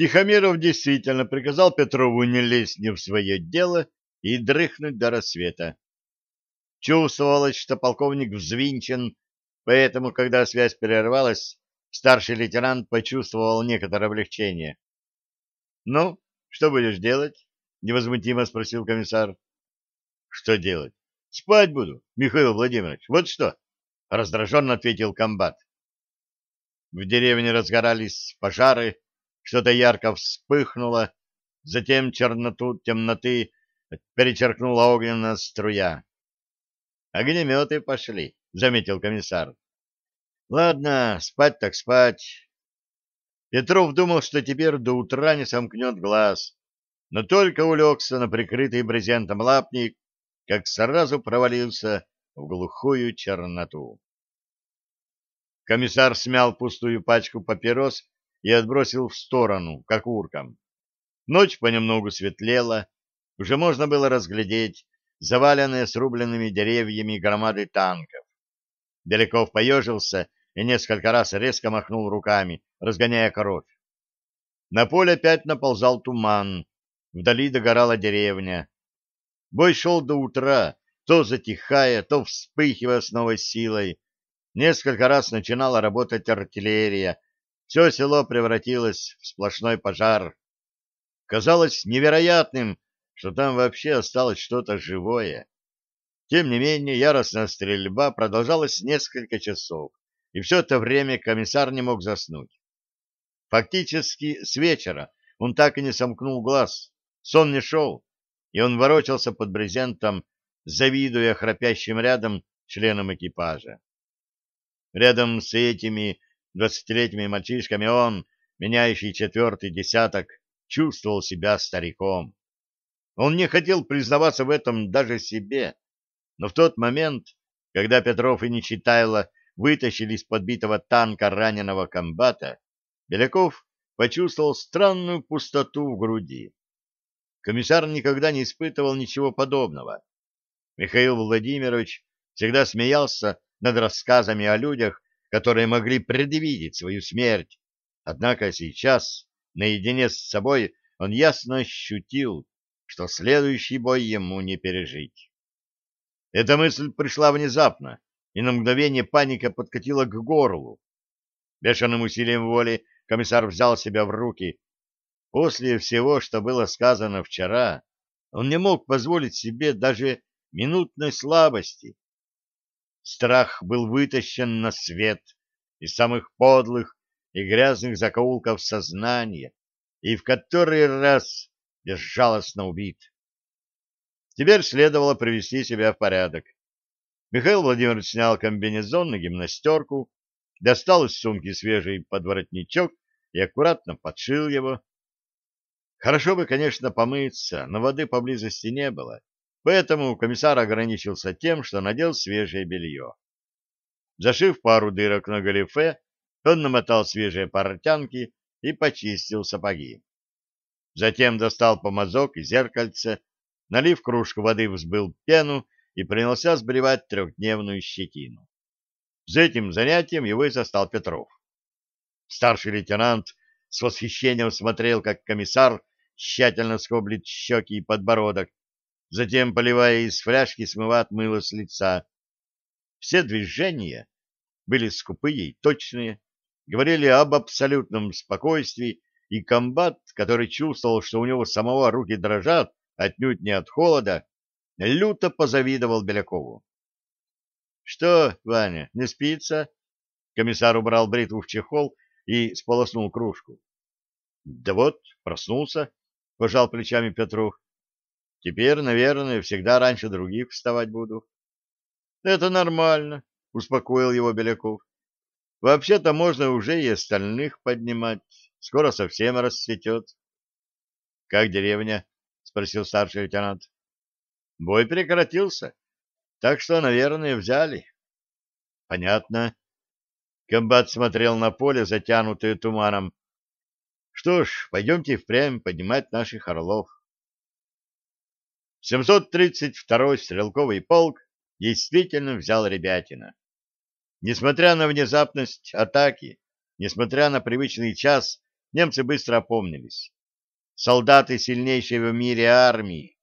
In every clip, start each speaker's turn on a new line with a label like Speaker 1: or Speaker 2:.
Speaker 1: Тихомиров действительно приказал Петрову не лезть не в свое дело и дрыхнуть до рассвета. Чувствовалось, что полковник взвинчен, поэтому, когда связь прервалась, старший лейтенант почувствовал некоторое облегчение. — Ну, что будешь делать? — невозмутимо спросил комиссар. — Что делать? — Спать буду, Михаил Владимирович. Вот что! — раздраженно ответил комбат. В деревне разгорались пожары, что-то ярко вспыхнуло, затем черноту темноты перечеркнула огненная струя. Огнеметы пошли, — заметил комиссар. — Ладно, спать так спать. Петров думал, что теперь до утра не сомкнет глаз, но только улегся на прикрытый брезентом лапник, как сразу провалился в глухую черноту. Комиссар смял пустую пачку папирос и отбросил в сторону, как урком. Ночь понемногу светлела, уже можно было разглядеть заваленные срубленными деревьями громады танков. Беляков поежился и несколько раз резко махнул руками, разгоняя кровь. На поле опять наползал туман, вдали догорала деревня. Бой шел до утра, то затихая, то вспыхивая с новой силой. Несколько раз начинала работать артиллерия, все село превратилось в сплошной пожар. Казалось невероятным, что там вообще осталось что-то живое. Тем не менее, яростная стрельба продолжалась несколько часов, и все это время комиссар не мог заснуть. Фактически с вечера он так и не сомкнул глаз, сон не шел, и он ворочался под брезентом, завидуя храпящим рядом членам экипажа. Рядом с этими двадцатилетними мальчишками он, меняющий четвертый десяток, чувствовал себя стариком. Он не хотел признаваться в этом даже себе, но в тот момент, когда Петров и Нечитайло вытащили из подбитого танка раненого комбата, Беляков почувствовал странную пустоту в груди. Комиссар никогда не испытывал ничего подобного. Михаил Владимирович всегда смеялся над рассказами о людях, которые могли предвидеть свою смерть, однако сейчас, наедине с собой, он ясно ощутил, что следующий бой ему не пережить. Эта мысль пришла внезапно, и на мгновение паника подкатила к горлу. Бешеным усилием воли комиссар взял себя в руки. После всего, что было сказано вчера, он не мог позволить себе даже минутной слабости. Страх был вытащен на свет из самых подлых и грязных закоулков сознания, и в который раз безжалостно убит. Теперь следовало привести себя в порядок. Михаил Владимирович снял комбинезон на гимнастерку, достал из сумки свежий подворотничок и аккуратно подшил его. Хорошо бы, конечно, помыться, но воды поблизости не было, поэтому комиссар ограничился тем, что надел свежее белье. Зашив пару дырок на галифе, он намотал свежие портянки и почистил сапоги. Затем достал помазок и зеркальце, налив кружку воды, взбыл пену и принялся сбривать трехдневную щетину. За этим занятием его и застал Петров. Старший лейтенант с восхищением смотрел, как комиссар тщательно скоблит щеки и подбородок, затем, поливая из фляжки, смывает мыло с лица. Все движения были скупые и точные, говорили об абсолютном спокойствии и комбат, который чувствовал, что у него самого руки дрожат, отнюдь не от холода, люто позавидовал Белякову. — Что, Ваня, не спится? Комиссар убрал бритву в чехол и сполоснул кружку. — Да вот, проснулся, — пожал плечами Петров. — Теперь, наверное, всегда раньше других вставать буду. — Это нормально, — успокоил его Беляков. — Вообще-то можно уже и остальных поднимать. Скоро совсем расцветет. — Как деревня? — спросил старший лейтенант. — Бой прекратился, так что, наверное, взяли. — Понятно. Комбат смотрел на поле, затянутое туманом. — Что ж, пойдемте впрямь поднимать наших орлов. 732-й стрелковый полк действительно взял Ребятина. Несмотря на внезапность атаки, несмотря на привычный час, немцы быстро опомнились. Солдаты сильнейшей в мире армии,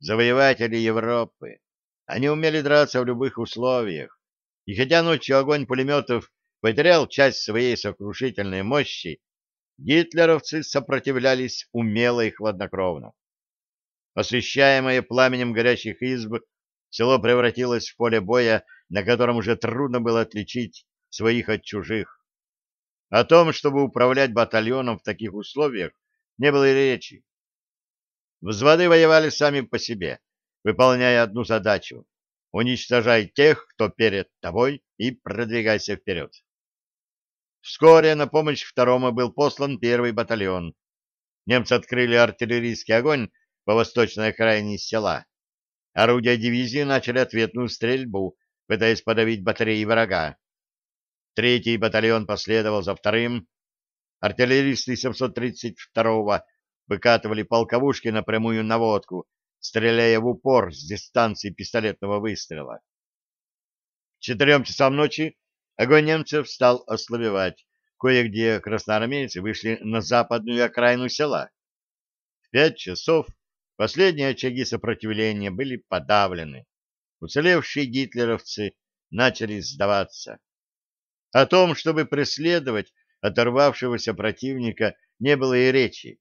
Speaker 1: завоеватели Европы. Они умели драться в любых условиях. И хотя ночью огонь пулеметов потерял часть своей сокрушительной мощи, гитлеровцы сопротивлялись умело и хладнокровно. Освещаемое пламенем горящих изб, село превратилось в поле боя, на котором уже трудно было отличить своих от чужих. О том, чтобы управлять батальоном в таких условиях, не было и речи. Взводы воевали сами по себе, выполняя одну задачу — уничтожай тех, кто перед тобой, и продвигайся вперед. Вскоре на помощь второму был послан первый батальон. Немцы открыли артиллерийский огонь по восточной окраине села. Орудия дивизии начали ответную стрельбу, пытаясь подавить батареи врага. Третий батальон последовал за вторым. Артиллеристы 732-го выкатывали полковушки на прямую наводку, стреляя в упор с дистанции пистолетного выстрела. К четырем часам ночи огонь немцев стал ослабевать. Кое-где красноармейцы вышли на западную окраину села. В пять часов последние очаги сопротивления были подавлены. Уцелевшие гитлеровцы начали сдаваться. О том, чтобы преследовать оторвавшегося противника, не было и речи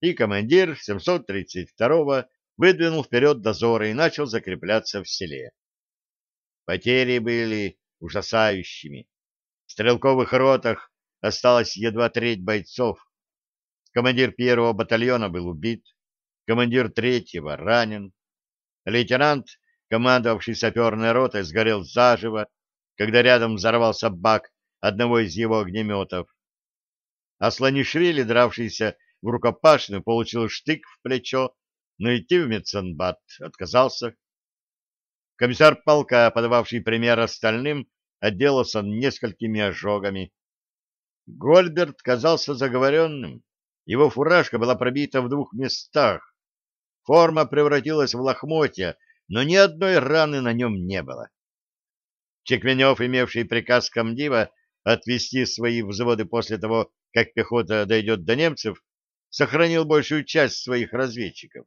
Speaker 1: и командир 732-го выдвинул вперед дозоры и начал закрепляться в селе. Потери были ужасающими. В стрелковых ротах осталось едва треть бойцов. Командир первого батальона был убит, командир третьего ранен. Лейтенант, командовавший саперной ротой, сгорел заживо, когда рядом взорвался бак одного из его огнеметов. А Слонишвили, дравшийся в рукопашную, получил штык в плечо, но идти в медсанбат отказался. Комиссар полка, подававший пример остальным, отделался несколькими ожогами. Гольберт казался заговоренным. Его фуражка была пробита в двух местах. Форма превратилась в лохмотья, но ни одной раны на нем не было. Чекменев, имевший приказ комдива отвести свои взводы после того, как пехота дойдет до немцев, сохранил большую часть своих разведчиков.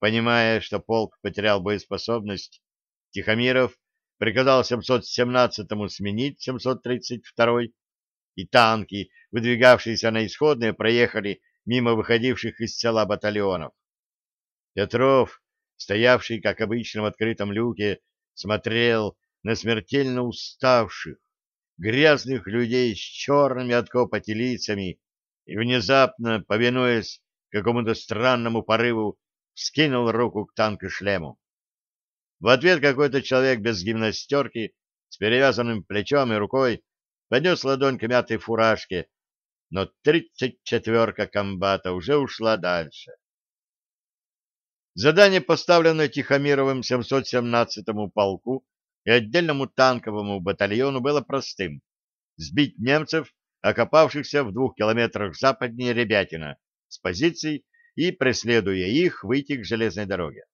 Speaker 1: Понимая, что полк потерял боеспособность, Тихомиров приказал 717-му сменить 732-й, и танки, выдвигавшиеся на исходные, проехали мимо выходивших из села батальонов. Петров, стоявший, как обычно, в открытом люке, смотрел на смертельно уставших, грязных людей с черными от копоти лицами и внезапно, повинуясь какому-то странному порыву, скинул руку к танку шлему. В ответ какой-то человек без гимнастерки, с перевязанным плечом и рукой, поднес ладонь к мятой фуражке, но тридцать четверка комбата уже ушла дальше. Задание, поставленное Тихомировым 717-му полку и отдельному танковому батальону, было простым — сбить немцев окопавшихся в двух километрах западнее Ребятина, с позиций и, преследуя их, выйти к железной дороге.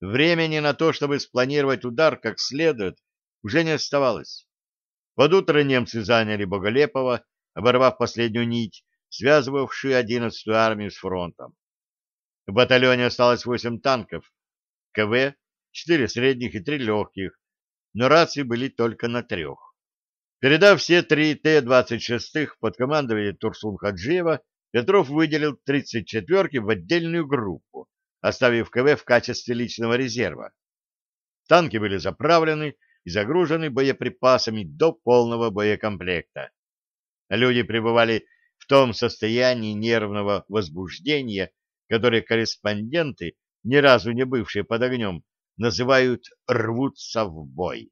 Speaker 1: Времени на то, чтобы спланировать удар как следует, уже не оставалось. Под утро немцы заняли Боголепова, оборвав последнюю нить, связывавшую 11-ю армию с фронтом. В батальоне осталось 8 танков, КВ, 4 средних и 3 легких, но рации были только на трех. Передав все три Т-26 под командование Турсун Хаджиева, Петров выделил 34-ки в отдельную группу, оставив КВ в качестве личного резерва. Танки были заправлены и загружены боеприпасами до полного боекомплекта. Люди пребывали в том состоянии нервного возбуждения, которое корреспонденты, ни разу не бывшие под огнем, называют «рвутся в бой».